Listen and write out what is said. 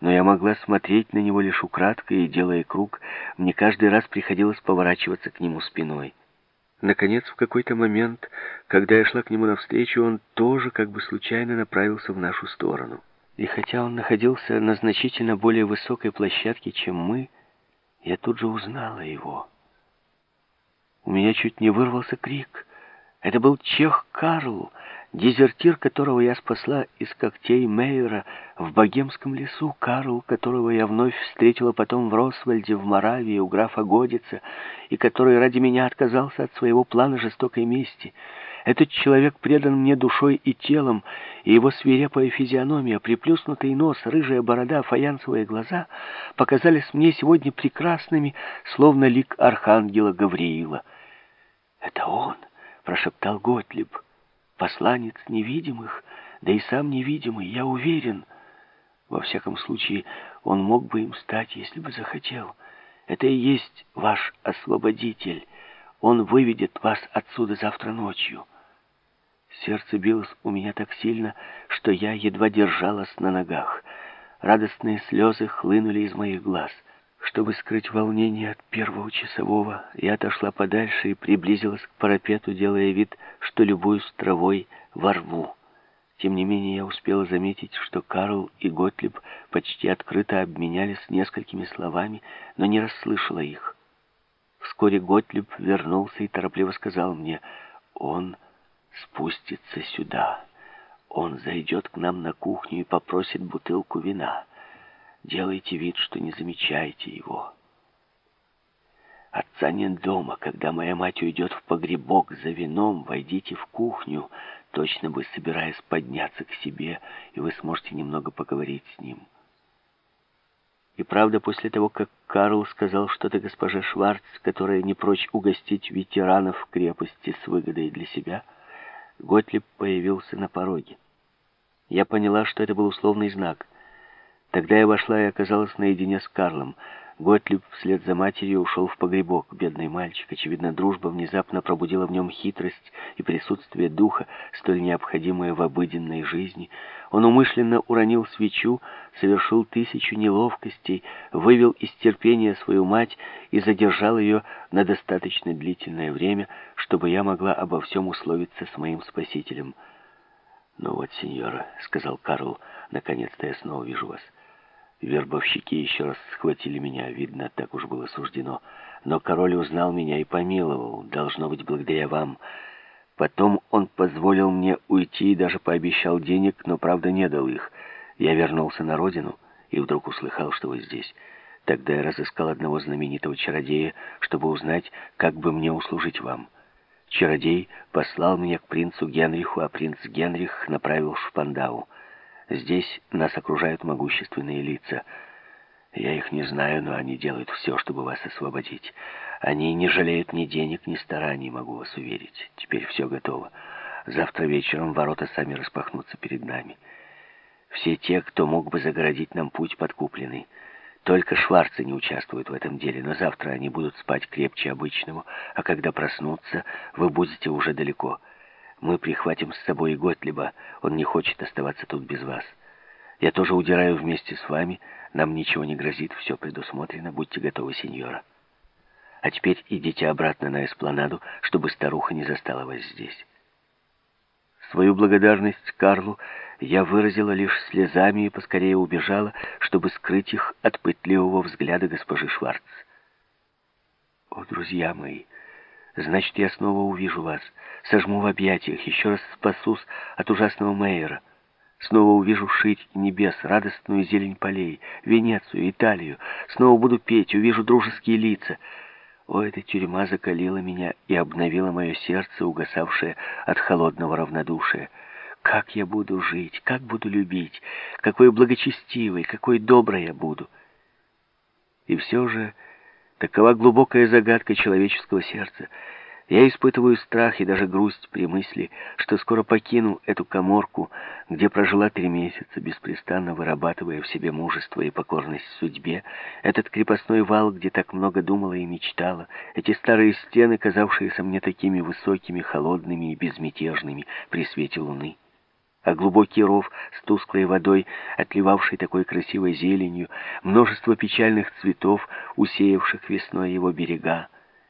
но я могла смотреть на него лишь украдкой, и, делая круг, мне каждый раз приходилось поворачиваться к нему спиной. Наконец, в какой-то момент, когда я шла к нему навстречу, он тоже как бы случайно направился в нашу сторону. И хотя он находился на значительно более высокой площадке, чем мы, я тут же узнала его. У меня чуть не вырвался крик. Это был чех Карл, Дезертир, которого я спасла из когтей Мейера в богемском лесу, Карл, которого я вновь встретила потом в Росвальде, в Моравии, у графа Годица, и который ради меня отказался от своего плана жестокой мести. Этот человек предан мне душой и телом, и его свирепая физиономия, приплюснутый нос, рыжая борода, фаянсовые глаза показались мне сегодня прекрасными, словно лик архангела Гавриила. «Это он!» — прошептал Готлиб посланец невидимых, да и сам невидимый, я уверен. Во всяком случае, он мог бы им стать, если бы захотел. Это и есть ваш освободитель. Он выведет вас отсюда завтра ночью. Сердце билось у меня так сильно, что я едва держалась на ногах. Радостные слезы хлынули из моих глаз — чтобы скрыть волнение от первого часового, я отошла подальше и приблизилась к парапету, делая вид, что любуюсь травой ворву. Тем не менее, я успела заметить, что Карл и Готлиб почти открыто обменялись несколькими словами, но не расслышала их. Вскоре Готлиб вернулся и торопливо сказал мне, «Он спустится сюда. Он зайдет к нам на кухню и попросит бутылку вина». Делайте вид, что не замечаете его. Отца нет дома. Когда моя мать уйдет в погребок за вином, войдите в кухню, точно бы собираясь подняться к себе, и вы сможете немного поговорить с ним. И правда, после того, как Карл сказал что-то госпоже Шварц, которая не прочь угостить ветеранов крепости с выгодой для себя, Готлиб появился на пороге. Я поняла, что это был условный знак — Тогда я вошла и оказалась наедине с Карлом. Готлиб вслед за матерью ушел в погребок. Бедный мальчик. Очевидно, дружба внезапно пробудила в нем хитрость и присутствие духа, столь необходимое в обыденной жизни. Он умышленно уронил свечу, совершил тысячу неловкостей, вывел из терпения свою мать и задержал ее на достаточно длительное время, чтобы я могла обо всем условиться с моим спасителем. «Ну вот, сеньора», — сказал Карл, — «наконец-то я снова вижу вас». Вербовщики еще раз схватили меня, видно, так уж было суждено. Но король узнал меня и помиловал, должно быть, благодаря вам. Потом он позволил мне уйти и даже пообещал денег, но, правда, не дал их. Я вернулся на родину и вдруг услыхал, что вы здесь. Тогда я разыскал одного знаменитого чародея, чтобы узнать, как бы мне услужить вам. Чародей послал меня к принцу Генриху, а принц Генрих направил в Шпандау. Здесь нас окружают могущественные лица. Я их не знаю, но они делают все, чтобы вас освободить. Они не жалеют ни денег, ни стараний, могу вас уверить. Теперь все готово. Завтра вечером ворота сами распахнутся перед нами. Все те, кто мог бы загородить нам путь, подкуплены. Только Шварцы не участвуют в этом деле, но завтра они будут спать крепче обычного, а когда проснутся, вы будете уже далеко. Мы прихватим с собой и Готлиба. Он не хочет оставаться тут без вас. Я тоже удираю вместе с вами. Нам ничего не грозит, все предусмотрено. Будьте готовы, сеньора. А теперь идите обратно на эспланаду, чтобы старуха не застала вас здесь. Свою благодарность Карлу я выразила лишь слезами и поскорее убежала, чтобы скрыть их от пытливого взгляда госпожи Шварц. О, друзья мои! Значит, я снова увижу вас, сожму в объятиях, еще раз спасусь от ужасного Мейера. Снова увижу ширь небес, радостную зелень полей, Венецию, Италию. Снова буду петь, увижу дружеские лица. О, эта тюрьма закалила меня и обновила мое сердце, угасавшее от холодного равнодушия. Как я буду жить, как буду любить, какой благочестивый, какой добрый я буду. И все же... Такова глубокая загадка человеческого сердца. Я испытываю страх и даже грусть при мысли, что скоро покину эту коморку, где прожила три месяца, беспрестанно вырабатывая в себе мужество и покорность судьбе, этот крепостной вал, где так много думала и мечтала, эти старые стены, казавшиеся мне такими высокими, холодными и безмятежными при свете луны. А глубокий ров с тусклой водой, отливавший такой красивой зеленью, множество печальных цветов, усеявших весной его берега.